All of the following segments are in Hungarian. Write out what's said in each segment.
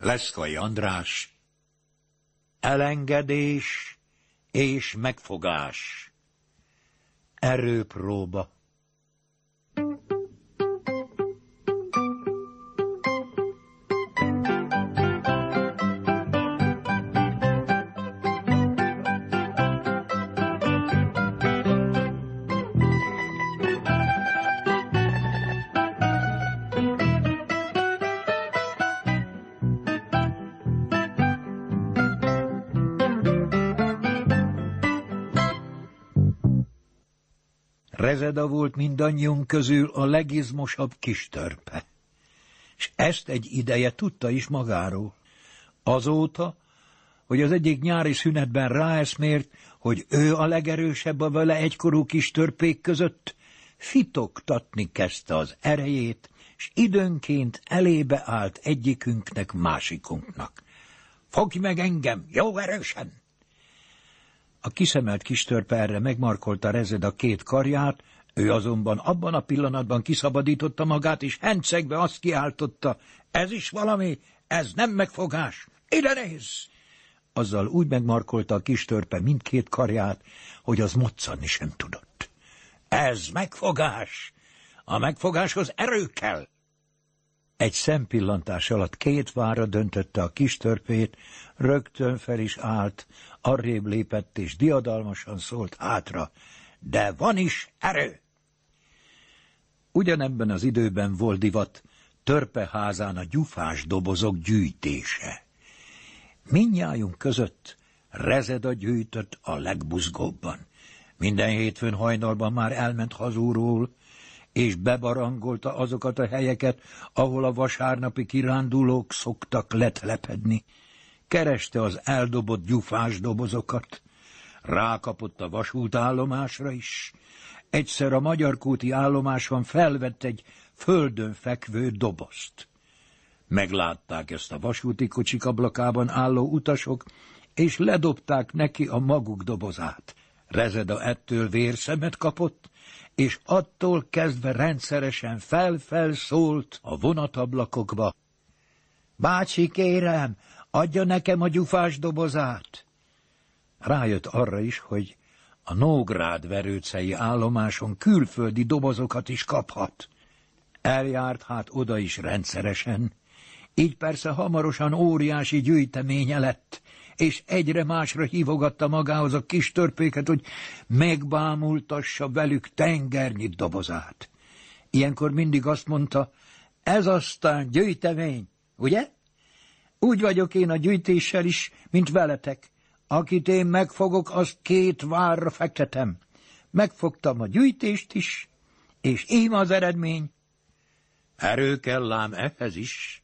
Leszkai András Elengedés és megfogás. Erőpróba Rezeda volt mindannyiunk közül a legizmosabb kis törpe. És ezt egy ideje tudta is magáról. Azóta, hogy az egyik nyári szünetben ráeszmért, hogy ő a legerősebb a vele egykorú kis törpék között, fitoktatni kezdte az erejét, és időnként elébe állt egyikünknek másikunknak. Fogj meg engem, jó erősen! A kiszemelt kis törpe erre megmarkolta Rezed a két karját, ő azonban abban a pillanatban kiszabadította magát, és hencegve azt kiáltotta, ez is valami, ez nem megfogás, ide nézz! Azzal úgy megmarkolta a kis törpe mindkét karját, hogy az moccanni sem tudott. Ez megfogás! A megfogáshoz erő kell! Egy szempillantás alatt két vára döntötte a kis törpét, rögtön fel is állt, arrébb lépett és diadalmasan szólt hátra, de van is erő! Ugyanebben az időben volt divat törpeházán a gyufás dobozok gyűjtése. Mindnyájunk között Rezeda gyűjtött a legbuzgóbban. Minden hétfőn hajnalban már elment hazúról, és bebarangolta azokat a helyeket, ahol a vasárnapi kirándulók szoktak letlepedni. Kereste az eldobott gyufás dobozokat, rákapott a vasútállomásra is. Egyszer a magyarkúti állomáson felvett egy földön fekvő dobozt. Meglátták ezt a vasúti kocsik ablakában álló utasok, és ledobták neki a maguk dobozát. Rezeda ettől vérszemet kapott, és attól kezdve rendszeresen fel-fel szólt a vonatablakokba. Bácsi, kérem, adja nekem a gyufás dobozát. Rájött arra is, hogy a Nógrád verőcei állomáson külföldi dobozokat is kaphat. Eljárt hát oda is rendszeresen, így persze hamarosan óriási gyűjteménye lett, és egyre másra hívogatta magához a kis törpéket, hogy megbámultassa velük tengernyi dobozát. Ilyenkor mindig azt mondta, ez aztán gyűjtemény, ugye? Úgy vagyok én a gyűjtéssel is, mint veletek. Akit én megfogok, azt két várra fektetem. Megfogtam a gyűjtést is, és ím az eredmény. Erő kell ám ehhez is.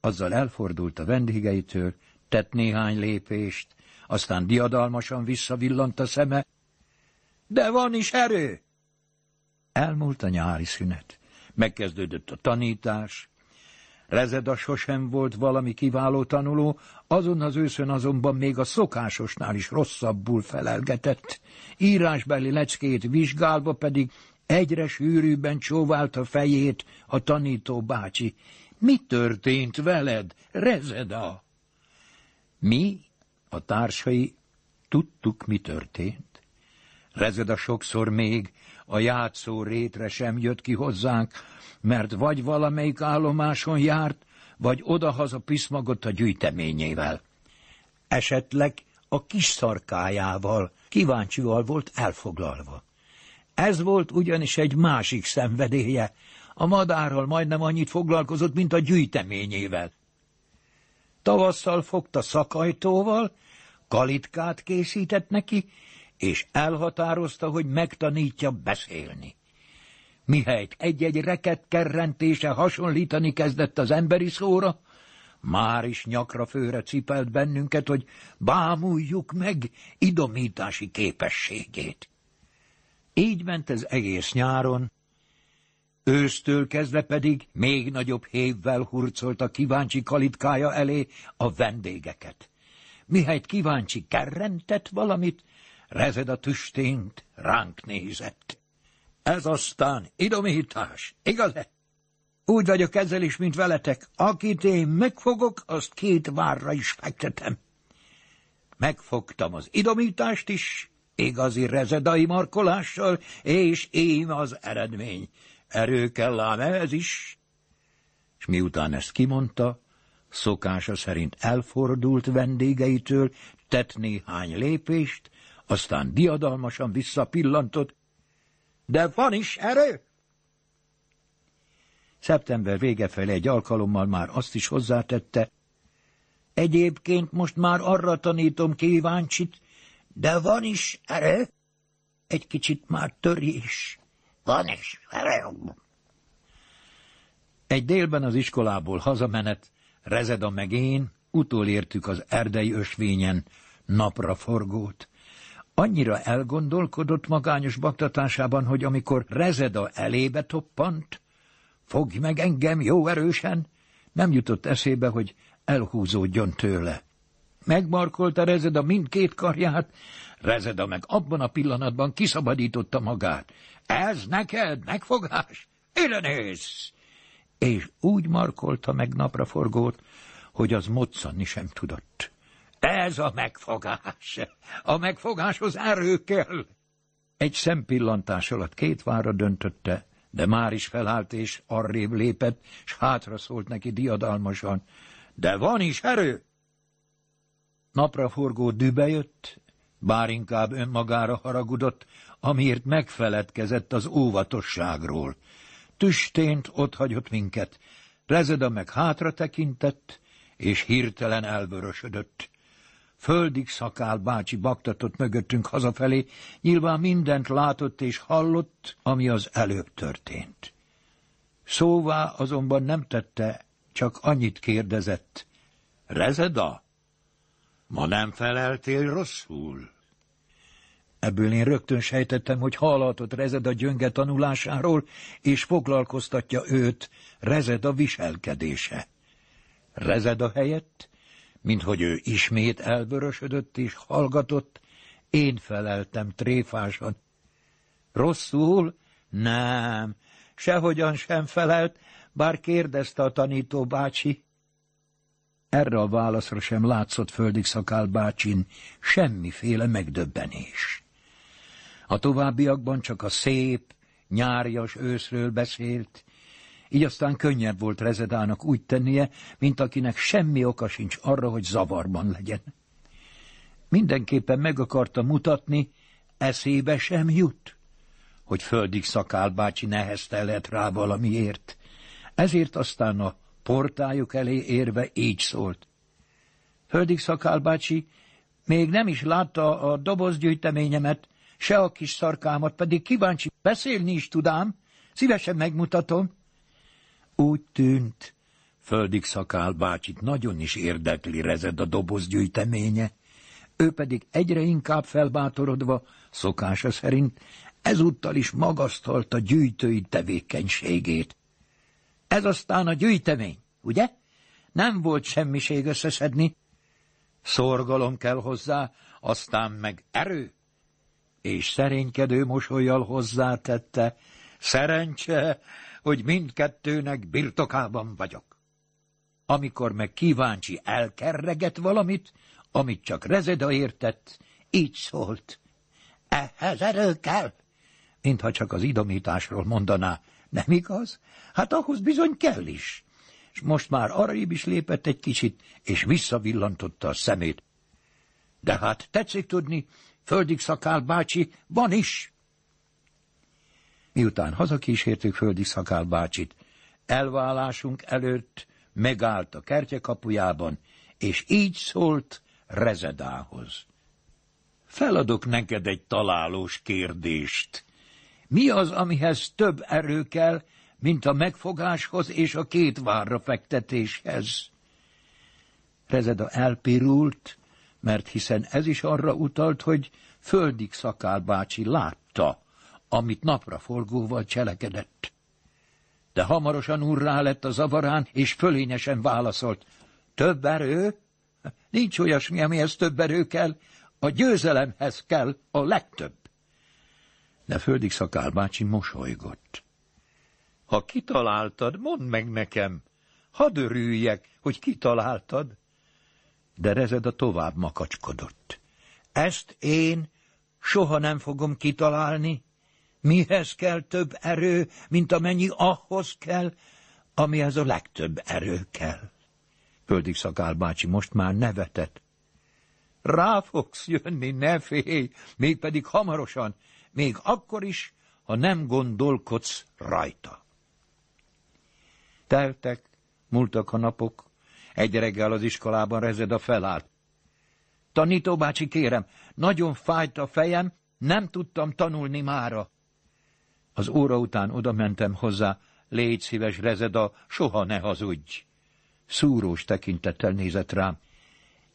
Azzal elfordult a vendégeitől, tett néhány lépést, aztán diadalmasan visszavillant a szeme. De van is erő! Elmúlt a nyári szünet. Megkezdődött a tanítás. Rezeda sosem volt valami kiváló tanuló, azon az őszön azonban még a szokásosnál is rosszabbul felelgetett. Írásbeli leckét vizsgálva pedig egyre sűrűbben csóvált a fejét a tanító bácsi. Mi történt veled, Rezeda? Mi, a társai, tudtuk, mi történt. Rezeda sokszor még a játszó rétre sem jött ki hozzánk, mert vagy valamelyik állomáson járt, vagy odahaza piszmagott a gyűjteményével. Esetleg a kis szarkájával, kíváncsival volt elfoglalva. Ez volt ugyanis egy másik szenvedélye, a madárral majdnem annyit foglalkozott, mint a gyűjteményével. Tavasszal fogta szakajtóval, kalitkát készített neki, és elhatározta, hogy megtanítja beszélni. Mihelyt egy-egy reket kerrentése hasonlítani kezdett az emberi szóra, már is nyakra főre cipelt bennünket, hogy bámuljuk meg idomítási képességét. Így ment ez egész nyáron, Ősztől kezdve pedig még nagyobb hévvel hurcolt a kíváncsi kalitkája elé a vendégeket. Mihelyt kíváncsi kerrentett valamit, rezed a tüstént, ránk nézett. Ez aztán idomítás, igaz-e? Úgy vagyok ezzel is, mint veletek. Akit én megfogok, azt két várra is fektetem. Megfogtam az idomítást is, igazi rezedai markolással, és én az eredmény. Erő kell ám ehhez is. És miután ezt kimondta, szokása szerint elfordult vendégeitől, tett néhány lépést, aztán diadalmasan visszapillantott. De van is erő? Szeptember vége felé egy alkalommal már azt is hozzátette, Egyébként most már arra tanítom kíváncsit, de van is erő. Egy kicsit már törés. Van is. Egy délben az iskolából hazamenet, Rezeda meg én, utolértük az erdei ösvényen napra forgót. Annyira elgondolkodott magányos baktatásában, hogy amikor Rezeda elébe toppant, fogj meg engem jó erősen, nem jutott eszébe, hogy elhúzódjon tőle. Megmarkolta Rezeda mindkét karját, Rezeda meg abban a pillanatban kiszabadította magát. Ez neked megfogás? Ide! És úgy markolta meg napraforgót, hogy az moccani sem tudott. Ez a megfogás. A megfogáshoz erő kell. Egy szempillantás alatt két vára döntötte, de már is felállt és arrébb lépett, s hátra szólt neki diadalmasan de van is erő. Napraforgó dübe jött, bár inkább önmagára haragudott, amiért megfeledkezett az óvatosságról. Tüstént ott hagyott minket, Rezeda meg hátra tekintett, és hirtelen elvörösödött. Földig szakál bácsi baktatott mögöttünk hazafelé, nyilván mindent látott és hallott, ami az előbb történt. Szóvá azonban nem tette, csak annyit kérdezett. Rezeda? Ma nem feleltél rosszul? Ebből én rögtön sejtettem, hogy hallatott Rezeda gyönge tanulásáról, és foglalkoztatja őt Rezeda viselkedése. Rezeda helyett, minthogy ő ismét elvörösödött és hallgatott, én feleltem tréfásan. Rosszul? Nem, sehogyan sem felelt, bár kérdezte a tanító bácsi. Erre a válaszra sem látszott földig szakál bácsin semmiféle megdöbbenés. A továbbiakban csak a szép, nyárjas őszről beszélt, így aztán könnyebb volt Rezedának úgy tennie, mint akinek semmi oka sincs arra, hogy zavarban legyen. Mindenképpen meg akarta mutatni, eszébe sem jut, hogy földig szakál bácsi neheztelhet rá valamiért, ezért aztán a portájuk elé érve így szólt. Földig Szakál bácsi még nem is látta a dobozgyűjteményemet, se a kis szarkámat, pedig kíváncsi, beszélni is tudám, szívesen megmutatom. Úgy tűnt, Földig Szakál nagyon is érdekli rezed a dobozgyűjteménye, ő pedig egyre inkább felbátorodva, szokása szerint, ezúttal is magasztalta gyűjtői tevékenységét. Ez aztán a gyűjtemény, ugye? Nem volt semmiség összeszedni. Szorgalom kell hozzá, aztán meg erő. És szerénykedő mosolyjal hozzátette, szerencse, hogy mindkettőnek birtokában vagyok. Amikor meg kíváncsi elkerreget valamit, amit csak Rezeda értett, így szólt. Ehhez erő kell, mintha csak az idomításról mondaná, nem igaz? Hát ahhoz bizony kell is. És most már arrébb is lépett egy kicsit, és visszavillantotta a szemét. De hát tetszik tudni, földig szakál bácsi, van is. Miután hazakísértük földig szakál bácsit, elválásunk előtt megállt a kertje kapujában, és így szólt Rezedához. Feladok neked egy találós kérdést. Mi az, amihez több erő kell, mint a megfogáshoz és a két várra fektetéshez? Rezeda elpirult, mert hiszen ez is arra utalt, hogy földig szakál bácsi látta, amit napraforgóval cselekedett. De hamarosan urrá lett a zavarán, és fölényesen válaszolt. Több erő? Nincs olyasmi, amihez több erő kell, a győzelemhez kell a legtöbb de földig szakál bácsi mosolygott. Ha kitaláltad, mondd meg nekem. Hadd örüljek, hogy kitaláltad. De Rezeda tovább makacskodott. Ezt én soha nem fogom kitalálni. Mihez kell több erő, mint amennyi ahhoz kell, amihez a legtöbb erő kell. Földig Szakál bácsi most már nevetett. Rá fogsz jönni, ne félj, mégpedig hamarosan, még akkor is, ha nem gondolkodsz rajta. Teltek, múltak a napok, egy reggel az iskolában rezed a felállt. Tanító bácsi, kérem, nagyon fájt a fejem, nem tudtam tanulni mára. Az óra után oda mentem hozzá, légy szíves, Rezeda, soha ne hazudj. Szúrós tekintettel nézett rám.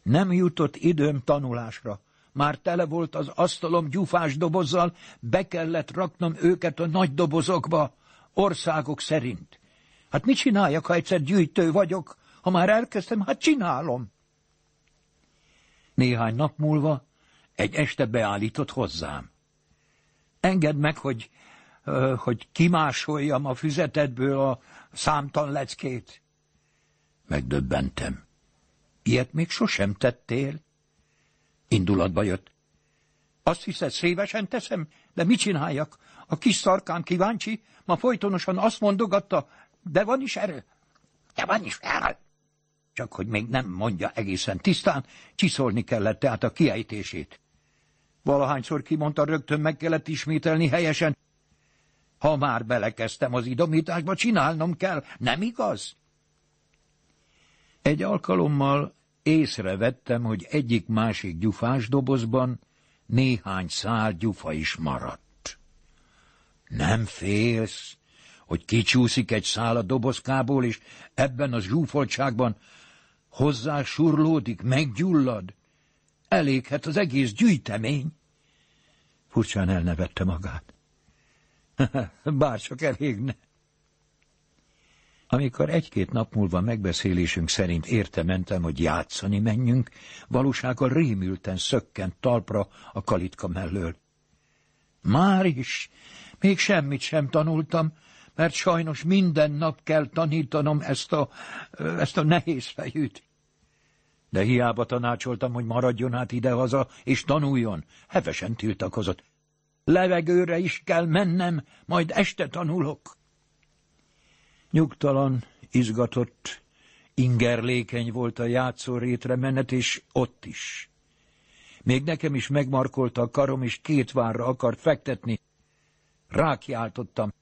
Nem jutott időm tanulásra. Már tele volt az asztalom gyufás dobozzal, be kellett raknom őket a nagy dobozokba, országok szerint. Hát mit csináljak, ha egyszer gyűjtő vagyok? Ha már elkezdtem, hát csinálom. Néhány nap múlva egy este beállított hozzám. Engedd meg, hogy, hogy kimásoljam a füzetedből a számtan leckét. Megdöbbentem. Ilyet még sosem tettél? Indulatba jött. Azt hiszed, szívesen teszem, de mit csináljak? A kis szarkám kíváncsi, ma folytonosan azt mondogatta, de van is erő. De van is erő. Csak hogy még nem mondja egészen tisztán, csiszolni kellett tehát a kiejtését. Valahányszor kimondta, rögtön meg kellett ismételni helyesen. Ha már belekezdtem az idomításba, csinálnom kell, nem igaz? Egy alkalommal észrevettem, hogy egyik-másik gyufás dobozban néhány szál gyufa is maradt. Nem félsz, hogy kicsúszik egy szál a dobozkából, és ebben az zsúfoltságban hozzá surlódik, meggyullad? Eléghet az egész gyűjtemény. Furcsán elnevette magát. Bárcsak elégne. Amikor egy-két nap múlva megbeszélésünk szerint érte mentem, hogy játszani menjünk, valósággal rémülten szökkent talpra a kalitka mellől. Már is, még semmit sem tanultam, mert sajnos minden nap kell tanítanom ezt a, ezt a nehéz fejűt. De hiába tanácsoltam, hogy maradjon át idehaza, és tanuljon. Hevesen tiltakozott. Levegőre is kell mennem, majd este tanulok. Nyugtalan, izgatott, ingerlékeny volt a játszórétre menet, és ott is. Még nekem is megmarkolta a karom, és két várra akart fektetni. Rákiáltottam.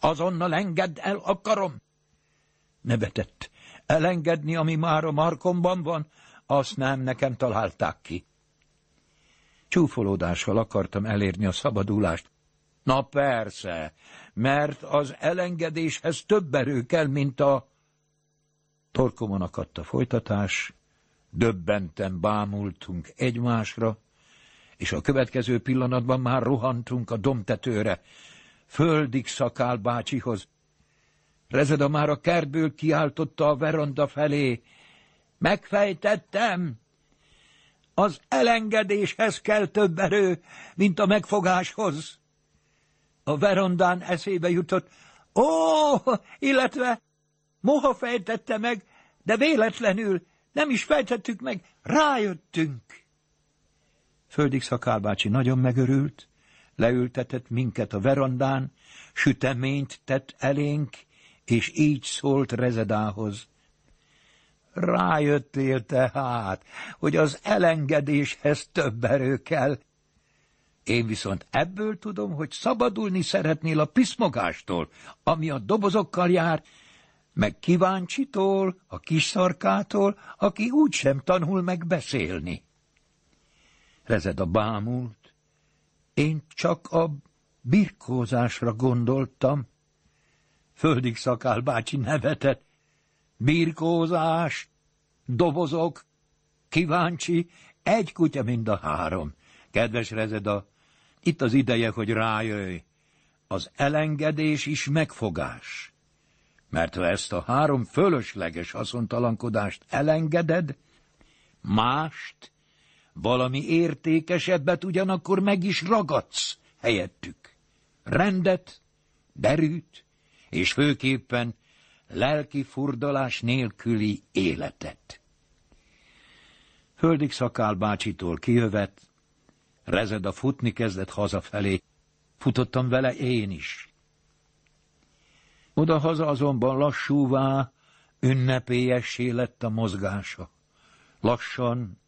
Azonnal engedd el a karom! Nevetett. Elengedni, ami már a markomban van, azt nem nekem találták ki. Csúfolódással akartam elérni a szabadulást. Na persze, mert az elengedéshez több erő kell, mint a... Torkomon akadt a folytatás, döbbenten bámultunk egymásra, és a következő pillanatban már rohantunk a domtetőre, földig szakál bácsihoz. Rezeda már a kertből kiáltotta a veranda felé. Megfejtettem! Az elengedéshez kell több erő, mint a megfogáshoz. A verondán eszébe jutott, ó, illetve moha fejtette meg, de véletlenül nem is fejtettük meg, rájöttünk. Földig szakálbácsi nagyon megörült, leültetett minket a verandán, süteményt tett elénk, és így szólt Rezedához. Rájöttél tehát, hogy az elengedéshez több erő kell. Én viszont ebből tudom, hogy szabadulni szeretnél a piszmogástól, ami a dobozokkal jár, meg kíváncsitól, a kis szarkától, aki úgysem tanul meg beszélni. Rezed a bámult. Én csak a birkózásra gondoltam. Földig szakál bácsi nevetett. Birkózás, dobozok, kíváncsi, egy kutya mind a három. Kedves Rezeda, itt az ideje, hogy rájöjj. Az elengedés is megfogás. Mert ha ezt a három fölösleges haszontalankodást elengeded, mást, valami értékesebbet ugyanakkor meg is ragadsz helyettük. Rendet, derűt, és főképpen lelki furdalás nélküli életet. Földig Szakál bácsitól kijövet, Rezeda futni kezdett hazafelé, futottam vele én is. Oda-haza azonban lassúvá, ünnepélyessé lett a mozgása. Lassan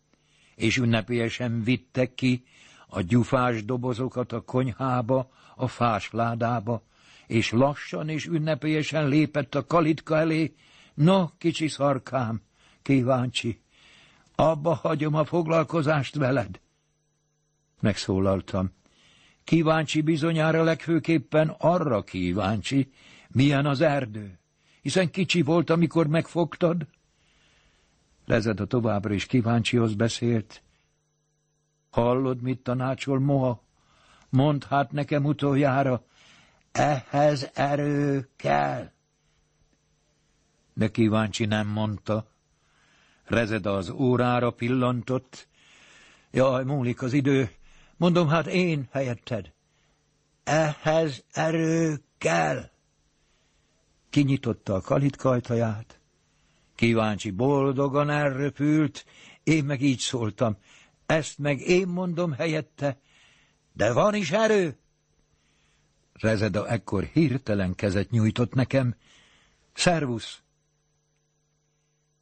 és ünnepélyesen vittek ki a gyufás dobozokat a konyhába, a fás ládába, és lassan és ünnepélyesen lépett a kalitka elé. No, kicsi szarkám, kíváncsi, abba hagyom a foglalkozást veled. Megszólaltam. Kíváncsi bizonyára legfőképpen arra kíváncsi, milyen az erdő, hiszen kicsi volt, amikor megfogtad. Lezed a továbbra is kíváncsihoz beszélt. Hallod, mit tanácsol moha? Mondd hát nekem utoljára, ehhez erő kell. De kíváncsi nem mondta. Rezed az órára pillantott. Jaj, múlik az idő. Mondom, hát én helyetted. Ehhez erő kell. Kinyitotta a kalitkajtaját. Kíváncsi boldogan elröpült, én meg így szóltam. Ezt meg én mondom helyette, de van is erő. Rezeda ekkor hirtelen kezet nyújtott nekem. Szervusz!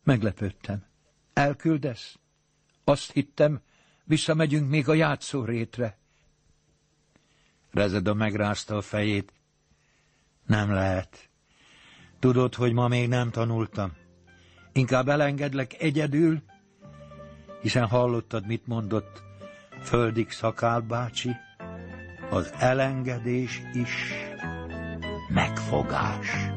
Meglepődtem. Elküldesz? Azt hittem, visszamegyünk még a játszórétre. Rezeda megrázta a fejét. Nem lehet. Tudod, hogy ma még nem tanultam. Inkább elengedlek egyedül, hiszen hallottad, mit mondott Földig Szakál bácsi. Az elengedés is megfogás.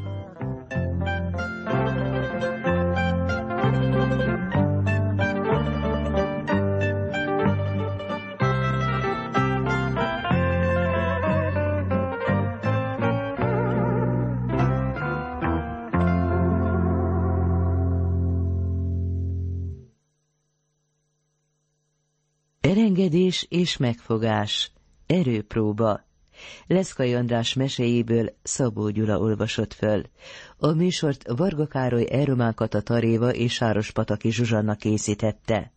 Elengedés és megfogás. Erőpróba. Leszkai András meséjéből Szabó Gyula olvasott föl. A műsort Varga Károly Eromán Kata Taréva és Sáros Pataki Zsuzsanna készítette.